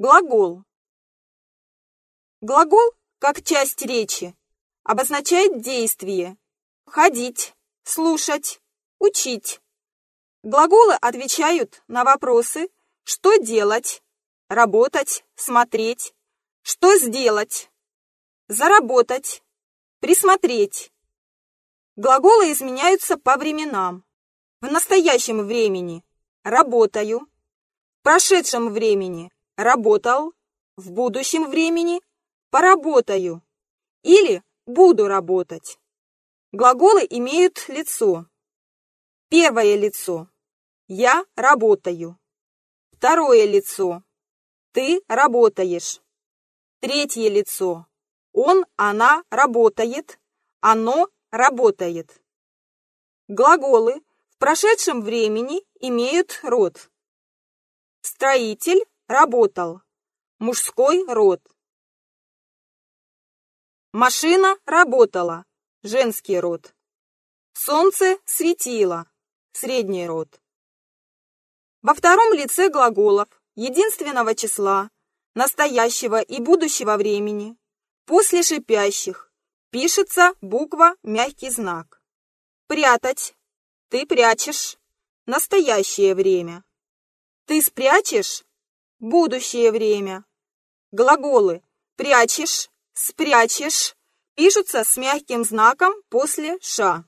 Глагол. Глагол, как часть речи, обозначает действие. Ходить, слушать, учить. Глаголы отвечают на вопросы «что делать?», «работать?», «смотреть?», «что сделать?», «заработать?», «присмотреть?». Глаголы изменяются по временам. В настоящем времени «работаю», в прошедшем времени «работал», в будущем времени «поработаю» или «буду работать». Глаголы имеют лицо. Первое лицо – я работаю. Второе лицо – ты работаешь. Третье лицо – он, она работает, оно работает. Глаголы в прошедшем времени имеют род. Строитель работал. Мужской род. Машина работала. Женский род. Солнце светило. Средний род. Во втором лице глаголов единственного числа, настоящего и будущего времени, после шипящих, пишется буква мягкий знак. Прятать. Ты прячешь. Настоящее время. Ты спрячешь. Будущее время. Глаголы прячешь, спрячешь пишутся с мягким знаком после «ша».